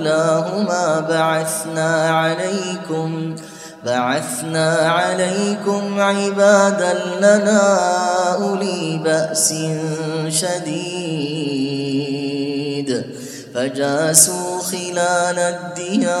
أولاهما بعثنا عليكم بعثنا عليكم عبادا لنا أولي بأس شديد. فجاسوا خلال الديار.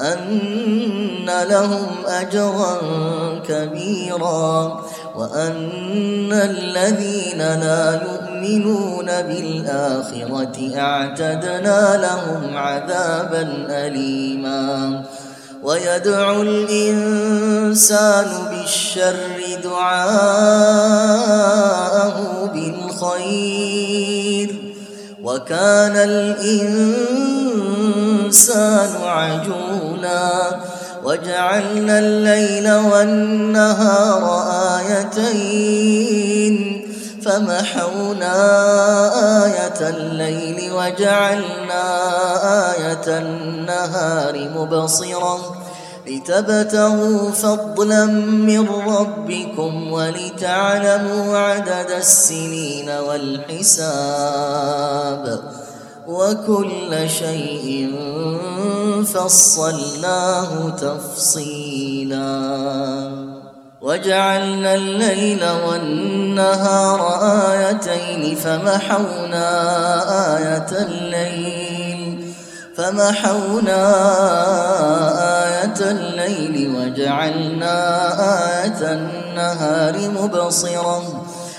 أن لهم أجرا كبيرا وأن الذين لا يؤمنون بالآخرة أعتدنا لهم عذابا أليما. ويدعو الإنسان بالشر دعاءه بالخير. وكان الإنسان عجولا وجعلنا الليل والنهار آيتين فمحونا آية الليل وجعلنا آية النهار مبصرا لتبتغوا فضلا من ربكم ولتعلموا عدد السنين والحساب وكل شيء فصلناه تفصيلا. وجعلنا الليل والنهار آيتين فمحونا آية الليل فمحونا آية الليل وجعلنا آية النهار مبصرا.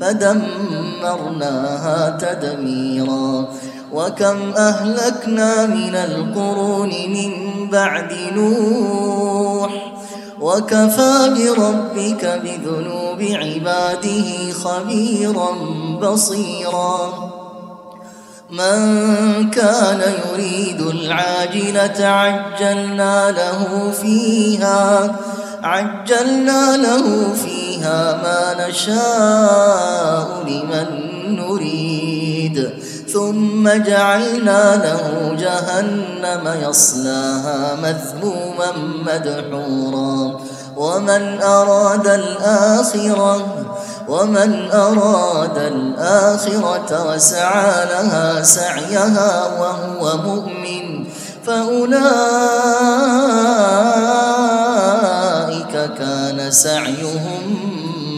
فدمرناها تدميرا. وكم أهلكنا من القرون من بعد نوح. وكفى بربك بذنوب عباده خبيرا بصيرا. من كان يريد العاجلة عجلنا له فيها. عجلنا له فيها. ما نشاء لمن نريد. ثم جعلنا له جهنم يصلاها مذموما مدحورا. ومن أراد الآخرة ومن أراد الآخرة وسعى لها سعيها وهو مؤمن فأولئك كان سعيهم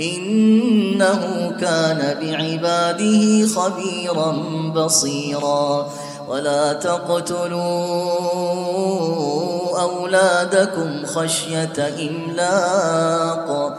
إنه كان بعباده خبيرا بصيرا. ولا تقتلوا أولادكم خشية إملاق.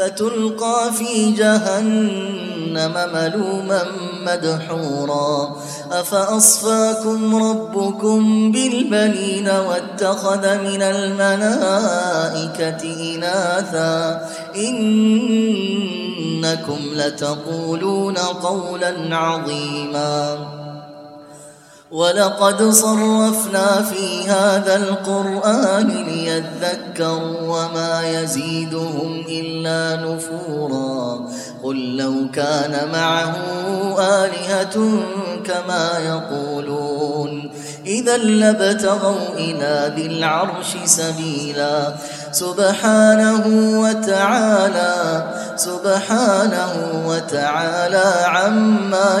فتلقى في جهنم ملوما مدحورا. أفأصفاكم ربكم بالبنين واتخذ من الملائكة إناثا؟ إنكم لتقولون قولا عظيما. ولقد صرفنا في هذا القرآن ليذكروا وما يزيدهم إلا نفورا. قل لو كان معه آلهة كما يقولون. إذا لابتغوا إلى ذي العرش سبيلا. سبحانه وتعالى سبحانه وتعالى عما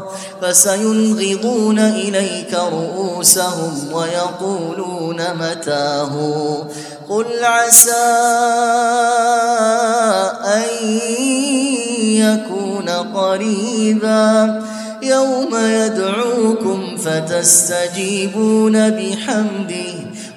فسينغضون إليك رؤوسهم ويقولون متاه. قل عسى أن يكون قريبا. يوم يدعوكم فتستجيبون بحمده.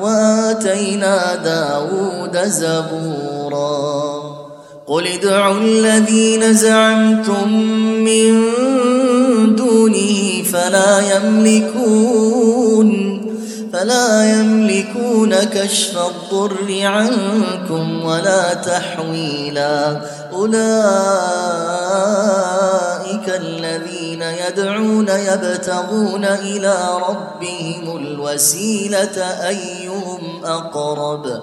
وآتينا داود زبورا. قل ادعوا الذين زعمتم من دونه فلا يملكون فلا يملكون كشف الضر عنكم ولا تحويلا. أولئك الذين يدعون يبتغون إلى ربهم الوسيلة أيهم أقرب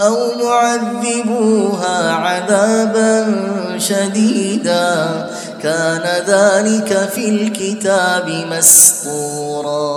أو معذبوها عذابا شديدا. كان ذلك في الكتاب مسطورا.